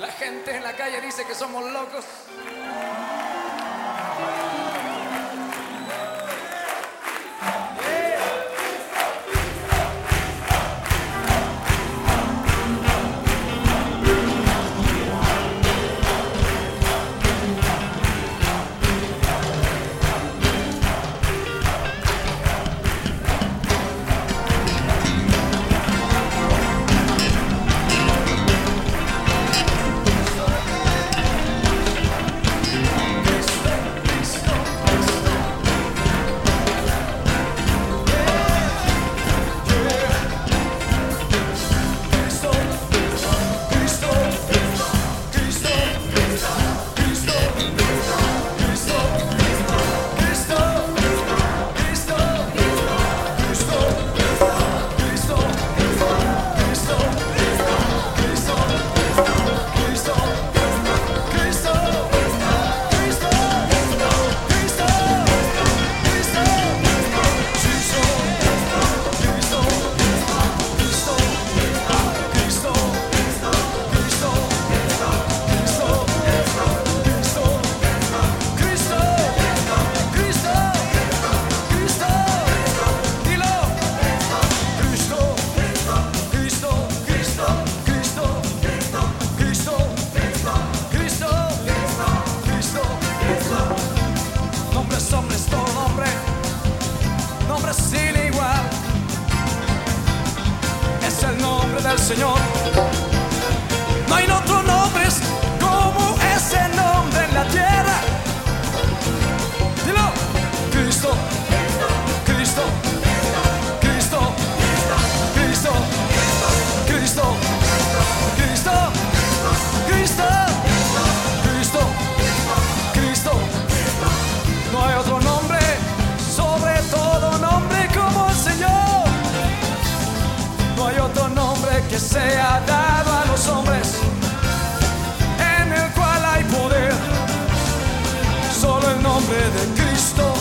La gente en la calle dice que somos locos. Señor. Que sea dado a los hombres en el cual hay poder. Solo el nombre de Cristo,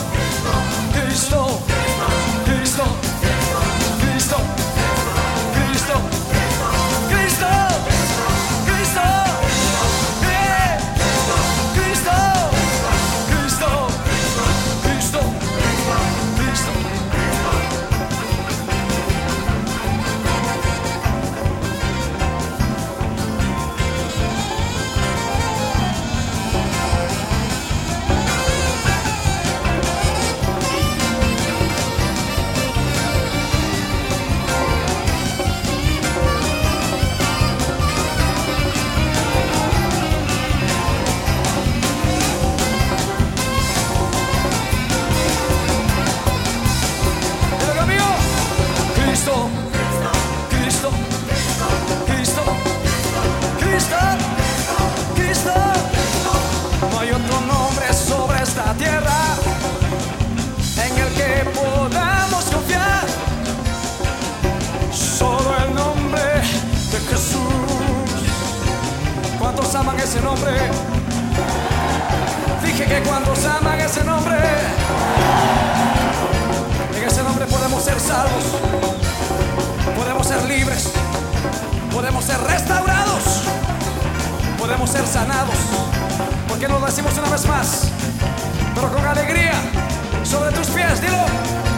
nombre? Dije que cuántos aman ese nombre. En ese nombre podemos ser salvos, podemos ser libres, podemos ser restaurados, podemos ser sanados. ¿Por qué no lo decimos una vez más? Pero con alegría, sobre tus pies, dilo.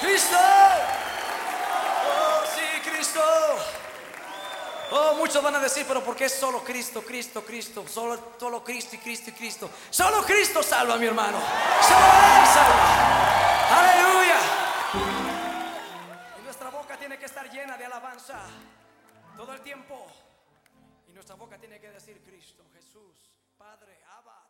Cristo. Oh, sí, Cristo. Oh, muchos van a decir, pero ¿por qué solo Cristo, Cristo, Cristo? Solo, solo Cristo y Cristo y Cristo. Solo Cristo salva, mi hermano. Solo Él salva. Aleluya. Y nuestra boca tiene que estar llena de alabanza todo el tiempo. Y nuestra boca tiene que decir Cristo, Jesús, Padre, Abba.